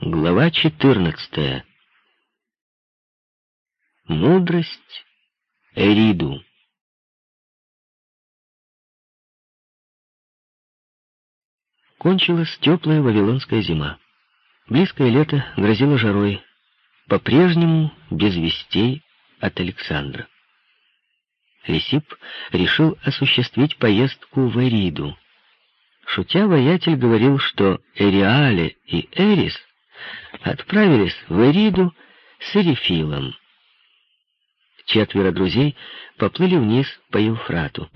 Глава 14. Мудрость Эриду. Кончилась теплая вавилонская зима. Близкое лето грозило жарой, по-прежнему без вестей от Александра. Лисип решил осуществить поездку в Эриду. Шутя, воятель говорил, что Эриале и Эрис отправились в Эриду с Эрифилом. Четверо друзей поплыли вниз по Евфрату.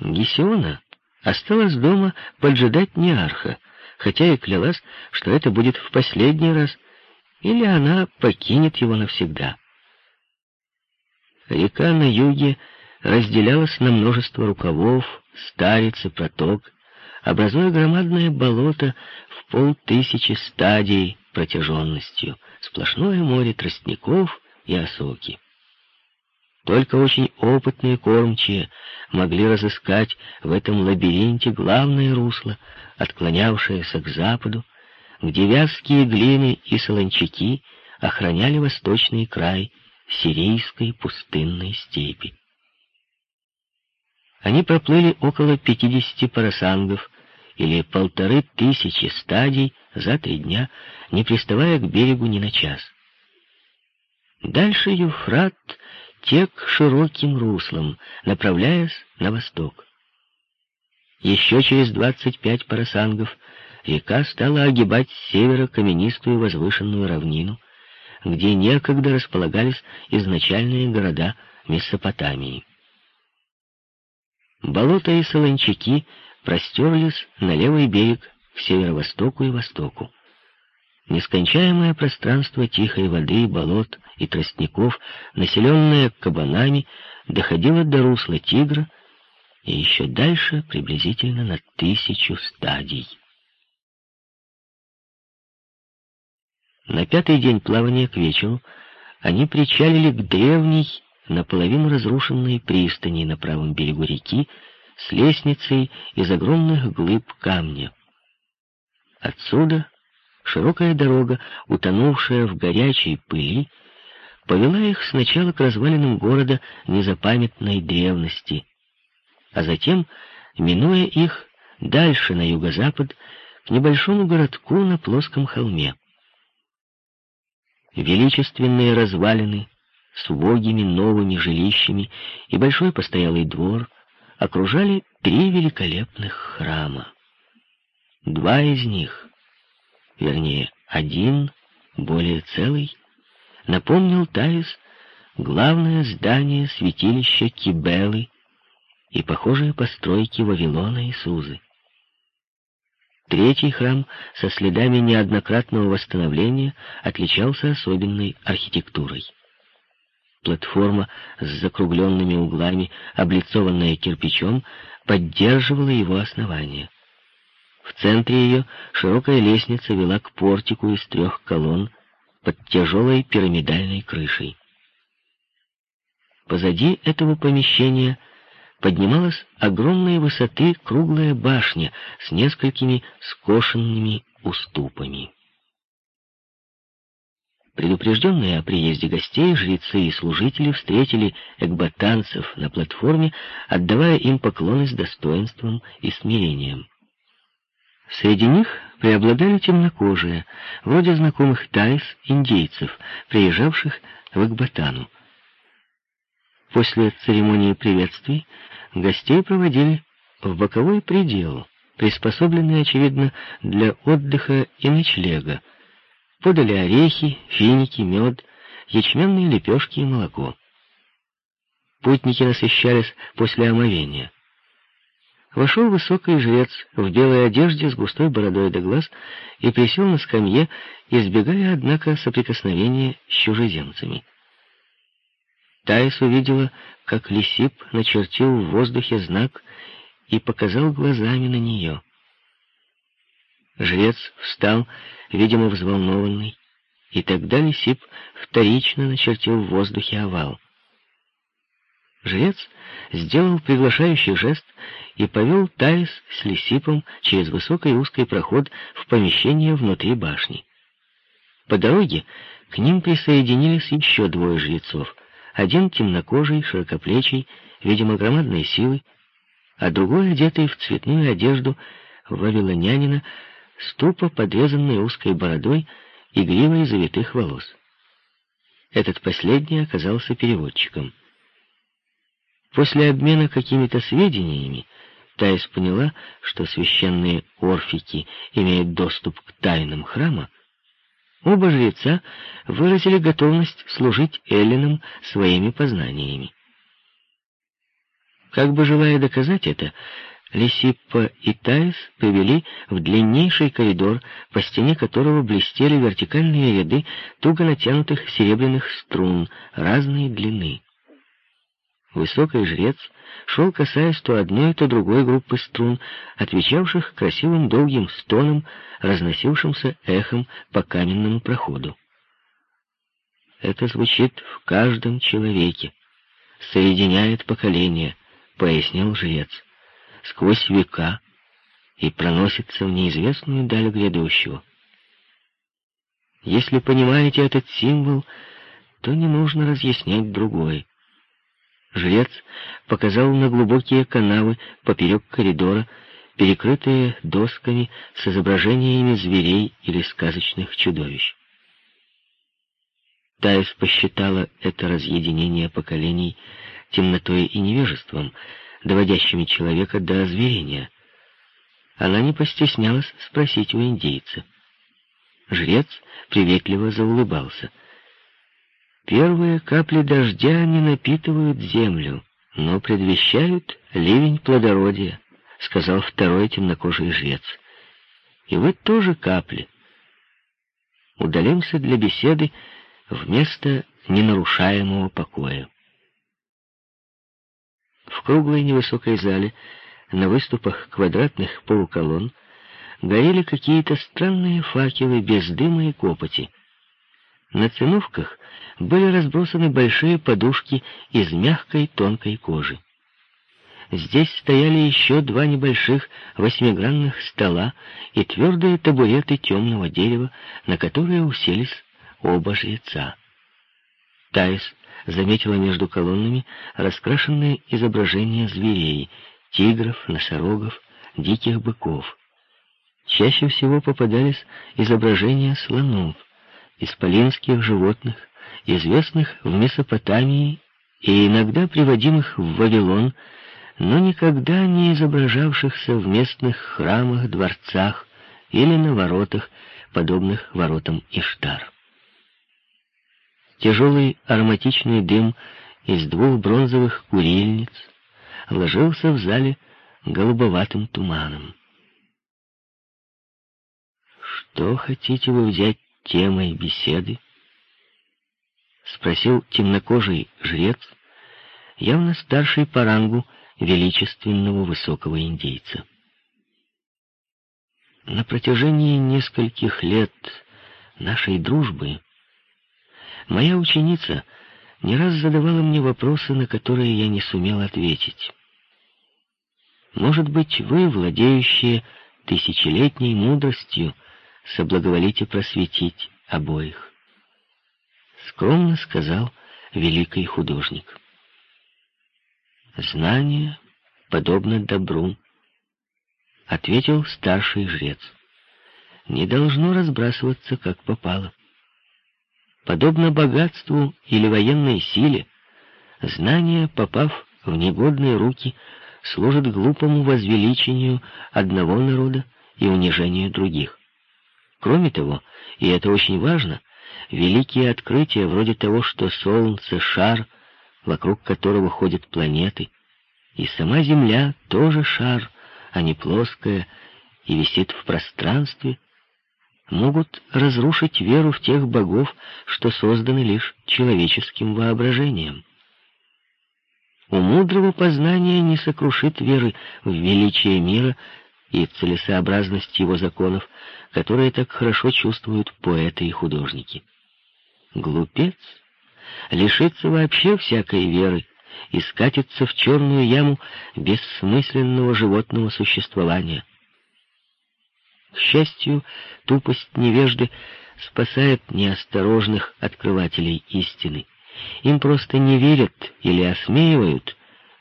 Гесиона осталась дома поджидать Неарха, хотя и клялась, что это будет в последний раз, или она покинет его навсегда. Река на юге разделялась на множество рукавов, стариц и проток, образуя громадное болото в полтысячи стадий протяженностью, сплошное море тростников и осоки. Только очень опытные кормчие могли разыскать в этом лабиринте главное русло, отклонявшееся к западу, где вязкие глины и солончаки охраняли восточный край сирийской пустынной степи. Они проплыли около пятидесяти парасангов, или полторы тысячи стадий за три дня, не приставая к берегу ни на час. Дальше Юфрат тек широким руслом, направляясь на восток. Еще через двадцать пять парасангов река стала огибать с севера каменистую возвышенную равнину, где некогда располагались изначальные города Месопотамии. Болота и солончаки простерлись на левый берег к северо-востоку и востоку. Нескончаемое пространство тихой воды, болот и тростников, населенное кабанами, доходило до русла Тигра и еще дальше приблизительно на тысячу стадий. На пятый день плавания к вечеру они причалили к древней, наполовину разрушенной пристани на правом берегу реки, с лестницей из огромных глыб камня. Отсюда широкая дорога, утонувшая в горячей пыли, повела их сначала к развалинам города незапамятной древности, а затем, минуя их, дальше на юго-запад, к небольшому городку на плоском холме. Величественные развалины с убогими новыми жилищами и большой постоялый двор окружали три великолепных храма. Два из них, вернее, один, более целый, напомнил Таис главное здание святилища Кибелы и похожие постройки Вавилона и Сузы. Третий храм со следами неоднократного восстановления отличался особенной архитектурой платформа с закругленными углами, облицованная кирпичом, поддерживала его основание. В центре ее широкая лестница вела к портику из трех колонн под тяжелой пирамидальной крышей. Позади этого помещения поднималась огромной высоты круглая башня с несколькими скошенными уступами. Предупрежденные о приезде гостей, жрецы и служители встретили экбатанцев на платформе, отдавая им поклоны с достоинством и смирением. Среди них преобладали темнокожие, вроде знакомых тайс, индейцев, приезжавших в Экбатану. После церемонии приветствий гостей проводили в боковой предел, приспособленный, очевидно, для отдыха и ночлега, Подали орехи, финики, мед, ячменные лепешки и молоко. Путники насыщались после омовения. Вошел высокий жрец в белой одежде с густой бородой до глаз и присел на скамье, избегая, однако, соприкосновения с чужеземцами. Таис увидела, как Лисип начертил в воздухе знак и показал глазами на нее. Жрец встал, видимо, взволнованный, и тогда Лисип вторично начертил в воздухе овал. Жрец сделал приглашающий жест и повел Таис с Лисипом через высокий узкий проход в помещение внутри башни. По дороге к ним присоединились еще двое жрецов. Один темнокожий, широкоплечий, видимо, громадной силой, а другой, одетый в цветную одежду вавилонянина, с тупо подрезанной узкой бородой и гривой завитых волос. Этот последний оказался переводчиком. После обмена какими-то сведениями Таис поняла, что священные орфики имеют доступ к тайнам храма, оба жреца выразили готовность служить эллинам своими познаниями. Как бы желая доказать это, Лисиппа и Таис повели в длиннейший коридор, по стене которого блестели вертикальные ряды туго натянутых серебряных струн разной длины. Высокий жрец шел, касаясь то одной, то другой группы струн, отвечавших красивым долгим стоном, разносившимся эхом по каменному проходу. Это звучит в каждом человеке, соединяет поколения, пояснил жрец, сквозь века и проносится в неизвестную даль грядущего. Если понимаете этот символ, то не нужно разъяснять другой. Жрец показал на глубокие канавы поперек коридора, перекрытые досками с изображениями зверей или сказочных чудовищ. Таис посчитала это разъединение поколений темнотой и невежеством, доводящими человека до озверения. Она не постеснялась спросить у индейца. Жрец приветливо заулыбался — Первые капли дождя не напитывают землю, но предвещают ливень плодородия, сказал второй темнокожий жрец. И вы тоже капли. Удалимся для беседы вместо ненарушаемого покоя. В круглой невысокой зале, на выступах квадратных полуколонн, горели какие-то странные факелы без дыма и копоти. На циновках были разбросаны большие подушки из мягкой тонкой кожи. Здесь стояли еще два небольших восьмигранных стола и твердые табуреты темного дерева, на которые уселись оба жреца. Таис заметила между колоннами раскрашенные изображения зверей, тигров, носорогов, диких быков. Чаще всего попадались изображения слонов, исполинских животных, известных в Месопотамии и иногда приводимых в Вавилон, но никогда не изображавшихся в местных храмах, дворцах или на воротах, подобных воротам Иштар. Тяжелый ароматичный дым из двух бронзовых курильниц ложился в зале голубоватым туманом. «Что хотите вы взять темой беседы?» — спросил темнокожий жрец, явно старший по рангу величественного высокого индейца. На протяжении нескольких лет нашей дружбы моя ученица не раз задавала мне вопросы, на которые я не сумел ответить. Может быть, вы, владеющие тысячелетней мудростью, соблаговолите просветить обоих. Скромно сказал великий художник. Знание подобно добру, ответил старший жрец. Не должно разбрасываться, как попало. Подобно богатству или военной силе, знание, попав в негодные руки, служит глупому возвеличению одного народа и унижению других. Кроме того, и это очень важно, великие открытия вроде того, что Солнце — шар, вокруг которого ходят планеты, и сама Земля тоже шар, а не плоская, и висит в пространстве, могут разрушить веру в тех богов, что созданы лишь человеческим воображением. У мудрого познания не сокрушит веры в величие мира и целесообразность его законов, которые так хорошо чувствуют поэты и художники. Глупец лишится вообще всякой веры и скатится в черную яму бессмысленного животного существования. К счастью, тупость невежды спасает неосторожных открывателей истины. Им просто не верят или осмеивают,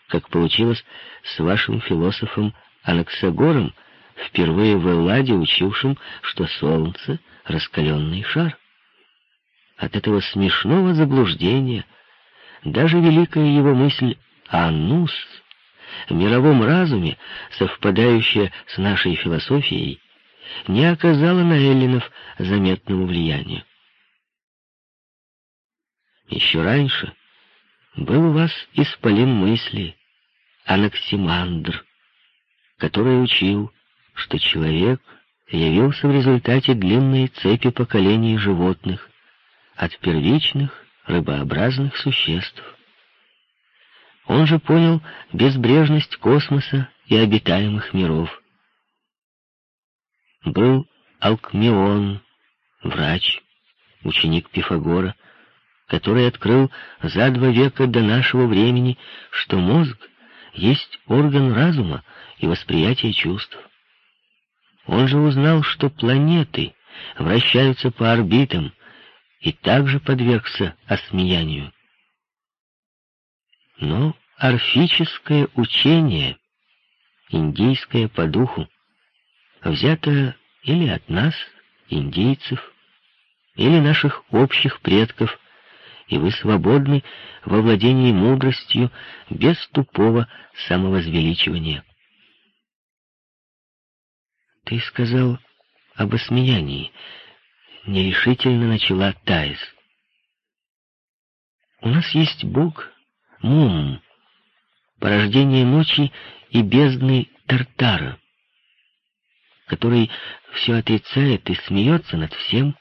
как получилось с вашим философом Анаксагором, впервые в Элладе учившим, что Солнце — раскаленный шар. От этого смешного заблуждения даже великая его мысль «Анус» в мировом разуме, совпадающая с нашей философией, не оказала на эллинов заметного влияния. Еще раньше был у вас исполин мысли, Анаксимандр, который учил, что человек явился в результате длинной цепи поколений животных, от первичных рыбообразных существ. Он же понял безбрежность космоса и обитаемых миров. Был Алкмеон, врач, ученик Пифагора, который открыл за два века до нашего времени, что мозг есть орган разума и восприятия чувств. Он же узнал, что планеты вращаются по орбитам, и также подвергся осмеянию. Но орфическое учение, индийское по духу, взято или от нас, индейцев, или наших общих предков, и вы свободны во владении мудростью без тупого самовозвеличивания. Ты сказал об осмеянии, нерешительно начала Таис. У нас есть Бог, Мум, порождение ночи и бездны Тартара, который все отрицает и смеется над всем,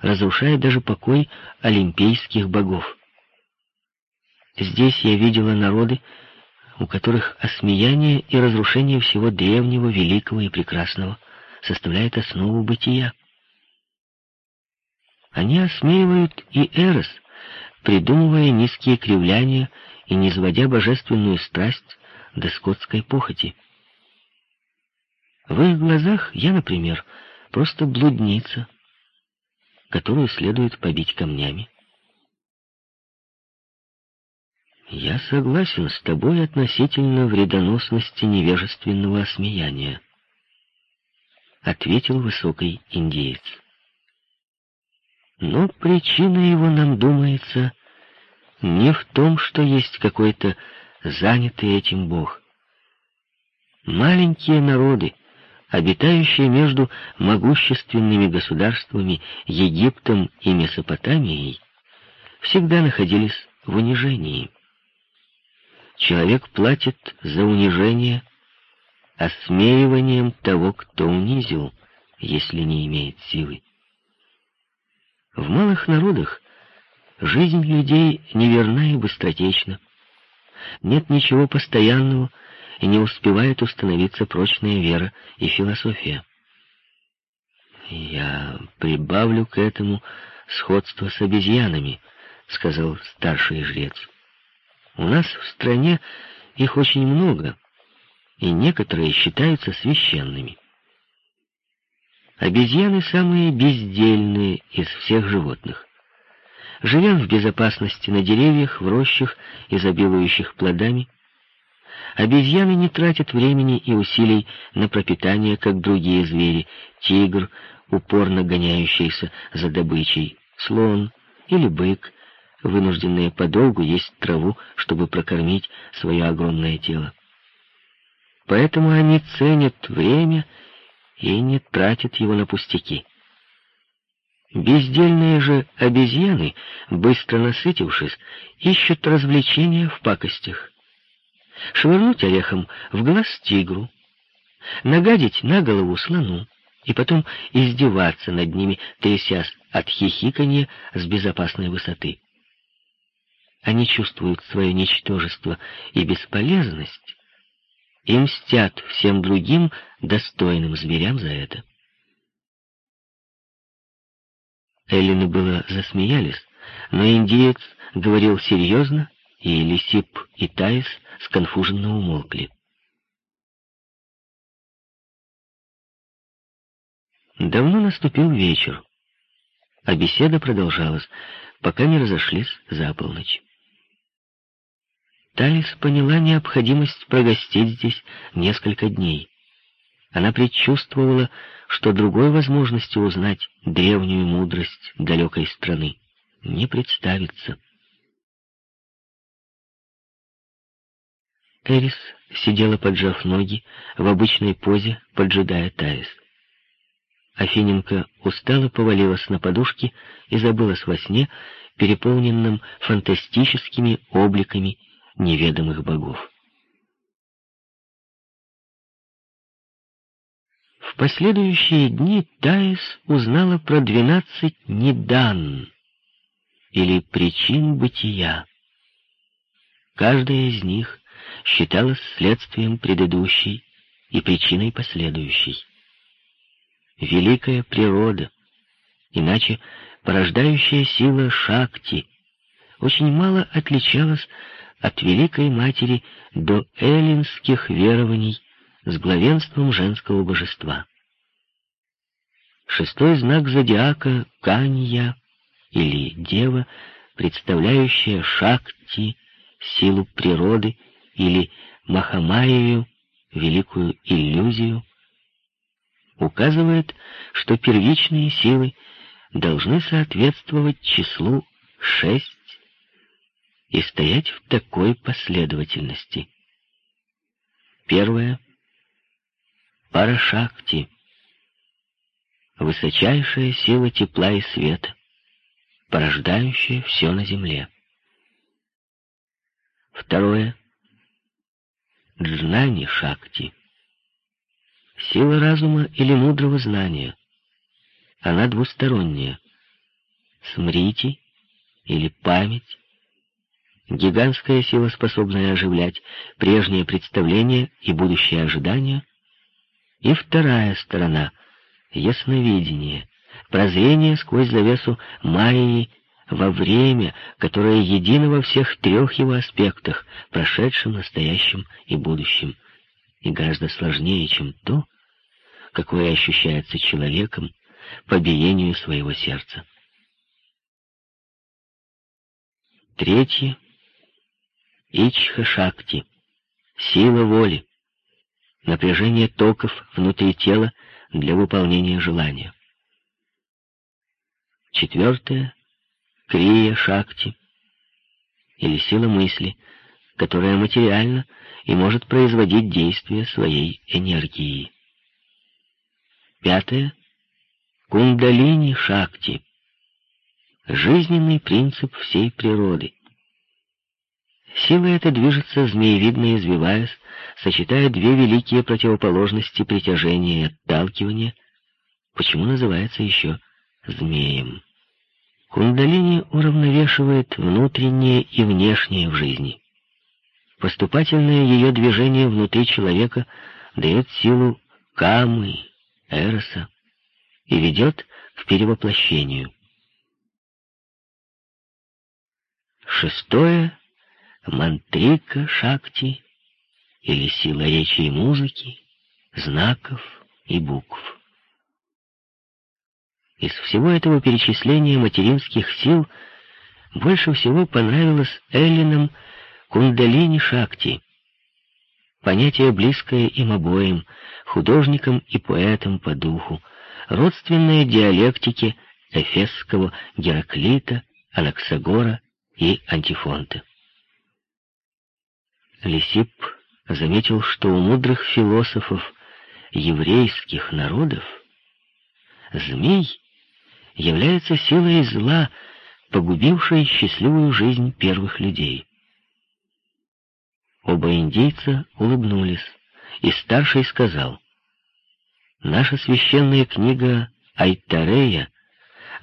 разрушая даже покой олимпийских богов. Здесь я видела народы, у которых осмеяние и разрушение всего древнего, великого и прекрасного составляет основу бытия. Они осмеивают и Эрос, придумывая низкие кривляния и низводя божественную страсть до скотской похоти. В их глазах я, например, просто блудница, которую следует побить камнями. Я согласен с тобой относительно вредоносности невежественного осмеяния, ответил высокий индеец. Но причина его, нам думается, не в том, что есть какой-то занятый этим Бог. Маленькие народы, обитающие между могущественными государствами Египтом и Месопотамией, всегда находились в унижении. Человек платит за унижение осмеиванием того, кто унизил, если не имеет силы. В малых народах жизнь людей неверна и быстротечна. Нет ничего постоянного, и не успевает установиться прочная вера и философия. «Я прибавлю к этому сходство с обезьянами», — сказал старший жрец. «У нас в стране их очень много, и некоторые считаются священными. Обезьяны самые бездельные из всех животных. Живя в безопасности на деревьях, в рощах, изобилующих плодами, обезьяны не тратят времени и усилий на пропитание, как другие звери, тигр, упорно гоняющийся за добычей, слон или бык, вынужденные подолгу есть траву, чтобы прокормить свое огромное тело. Поэтому они ценят время и не тратит его на пустяки. Бездельные же обезьяны, быстро насытившись, ищут развлечения в пакостях. Швырнуть орехом в глаз тигру, нагадить на голову слону и потом издеваться над ними, трясясь от хихиканья с безопасной высоты. Они чувствуют свое ничтожество и бесполезность, и мстят всем другим достойным зверям за это. Эллины было засмеялись, но индиец говорил серьезно, и Лисип и Таис сконфуженно умолкли. Давно наступил вечер. а беседа продолжалась, пока не разошлись за полночь. Талис поняла необходимость прогостить здесь несколько дней. Она предчувствовала, что другой возможности узнать древнюю мудрость далекой страны не представится. Эрис сидела, поджав ноги, в обычной позе, поджидая Талис. Афиненко устало повалилась на подушки и забылась во сне, переполненном фантастическими обликами неведомых богов. В последующие дни Таис узнала про двенадцать недан, или причин бытия. Каждая из них считалась следствием предыдущей и причиной последующей. Великая природа, иначе порождающая сила Шакти, очень мало отличалась от Великой Матери до эллинских верований с главенством женского божества. Шестой знак зодиака — Канья или Дева, представляющая Шакти, силу природы, или Махамаеву, великую иллюзию, указывает, что первичные силы должны соответствовать числу шесть и стоять в такой последовательности. Первое — Парашакти, высочайшая сила тепла и света, порождающая все на земле. Второе — Джнани Шакти, сила разума или мудрого знания. Она двусторонняя. Смрити или память гигантская сила, способная оживлять прежние представления и будущие ожидания, и вторая сторона — ясновидение, прозрение сквозь завесу Майи во время, которое едино во всех трех его аспектах — прошедшем, настоящем и будущем, и гораздо сложнее, чем то, какое ощущается человеком по биению своего сердца. Третье — Ичха-шакти, сила воли, напряжение токов внутри тела для выполнения желания. Четвертое — крия-шакти, или сила мысли, которая материальна и может производить действие своей энергии. Пятое — кундалини-шакти, жизненный принцип всей природы — Сила эта движется, змеевидно извиваясь, сочетая две великие противоположности притяжения и отталкивания, почему называется еще змеем. Кундалини уравновешивает внутреннее и внешнее в жизни. Поступательное ее движение внутри человека дает силу камы, эроса и ведет к перевоплощению. Шестое мантрика шакти или сила речи и музыки, знаков и букв. Из всего этого перечисления материнских сил больше всего понравилось Эллинам кундалини шакти, понятие близкое им обоим, художникам и поэтам по духу, родственное диалектике эфесского Гераклита, Анаксагора и Антифонта. Лисип заметил, что у мудрых философов еврейских народов змей является силой зла, погубившей счастливую жизнь первых людей. Оба индейца улыбнулись, и старший сказал, «Наша священная книга Айтарея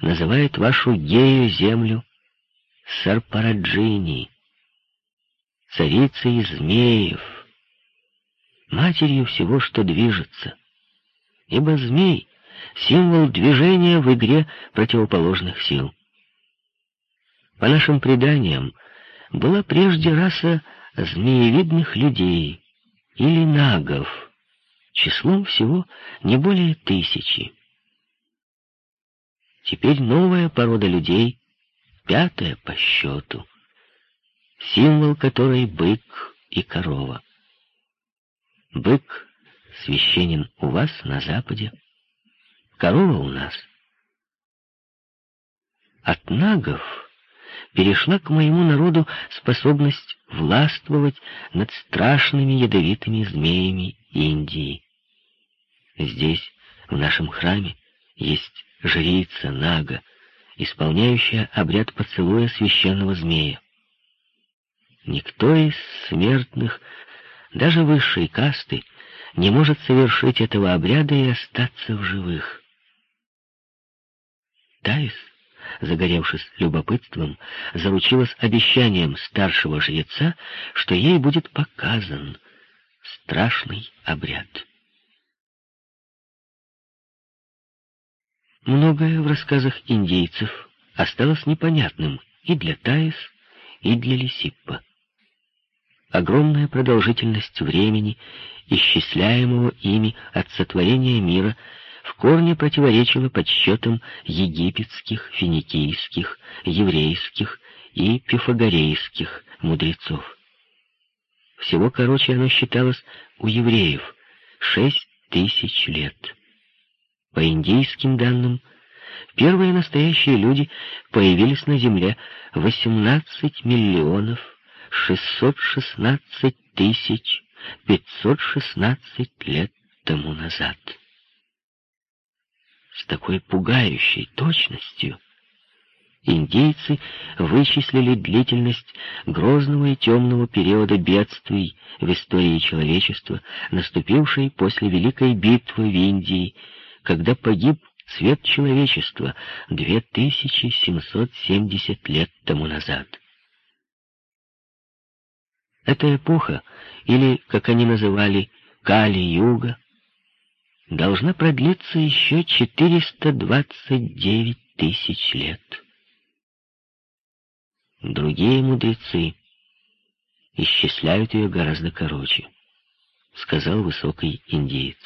называет вашу гею землю Сарпараджини, царицей змеев, матерью всего, что движется. Ибо змей — символ движения в игре противоположных сил. По нашим преданиям, была прежде раса змеевидных людей или нагов, числом всего не более тысячи. Теперь новая порода людей, пятая по счету, символ которой бык и корова. Бык священен у вас на Западе, корова у нас. От нагов перешла к моему народу способность властвовать над страшными ядовитыми змеями Индии. Здесь, в нашем храме, есть жрица Нага, исполняющая обряд поцелуя священного змея. Никто из смертных, даже высшей касты, не может совершить этого обряда и остаться в живых. Таис загоревшись любопытством, заручилась обещанием старшего жреца, что ей будет показан страшный обряд. Многое в рассказах индейцев осталось непонятным и для Таис, и для Лисиппа. Огромная продолжительность времени, исчисляемого ими от сотворения мира, в корне противоречило подсчетам египетских, финикийских, еврейских и пифагорейских мудрецов. Всего короче оно считалось у евреев шесть тысяч лет. По индийским данным, первые настоящие люди появились на Земле 18 миллионов 616 тысяч 516 лет тому назад с такой пугающей точностью, индейцы вычислили длительность грозного и темного периода бедствий в истории человечества, наступившей после Великой битвы в Индии, когда погиб цвет человечества 2770 лет тому назад. Эта эпоха, или, как они называли, Кали-Юга, должна продлиться еще 429 тысяч лет. Другие мудрецы исчисляют ее гораздо короче, сказал высокий индиец.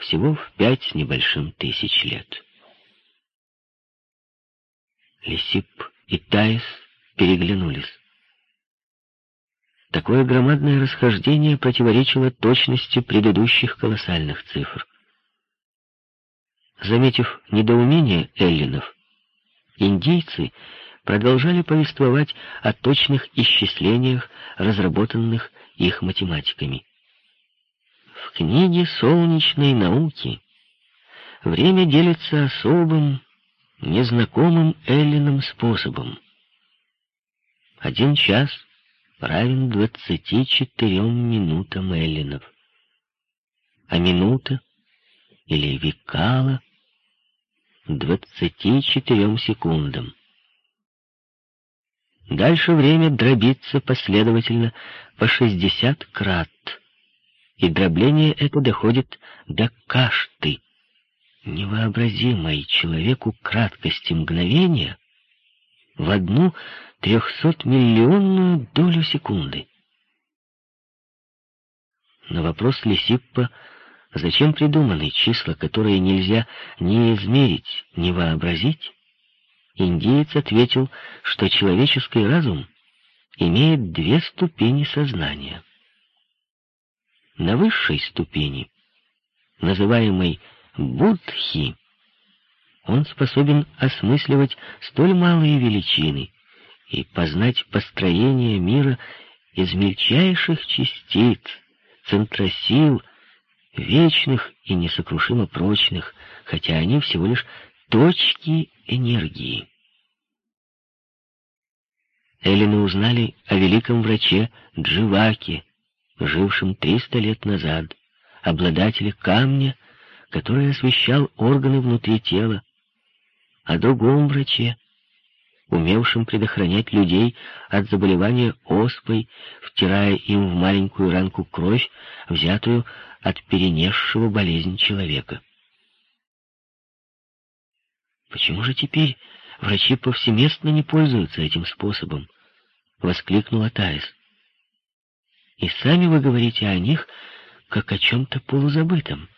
Всего в пять с небольшим тысяч лет. Лисип и Таис переглянулись. Такое громадное расхождение противоречило точности предыдущих колоссальных цифр. Заметив недоумение эллинов, индейцы продолжали повествовать о точных исчислениях, разработанных их математиками. В книге солнечной науки время делится особым, незнакомым эллинам способом. Один час — равен двадцати четырем минутам эллинов. А минута или двадцати четырем секундам. Дальше время дробится последовательно по шестьдесят крат, и дробление это доходит до кашты, невообразимой человеку краткости мгновения в одну трехсотмиллионную долю секунды. На вопрос Лисиппа, зачем придуманы числа, которые нельзя ни измерить, ни вообразить, индиец ответил, что человеческий разум имеет две ступени сознания. На высшей ступени, называемой Будхи, он способен осмысливать столь малые величины, и познать построение мира из мельчайших частиц, центросил, вечных и несокрушимо прочных, хотя они всего лишь точки энергии. Эллины узнали о великом враче Дживаке, жившем 300 лет назад, обладателе камня, который освещал органы внутри тела, о другом враче, умевшим предохранять людей от заболевания оспой, втирая им в маленькую ранку кровь, взятую от перенесшего болезнь человека. «Почему же теперь врачи повсеместно не пользуются этим способом?» — воскликнула Таис. «И сами вы говорите о них, как о чем-то полузабытом».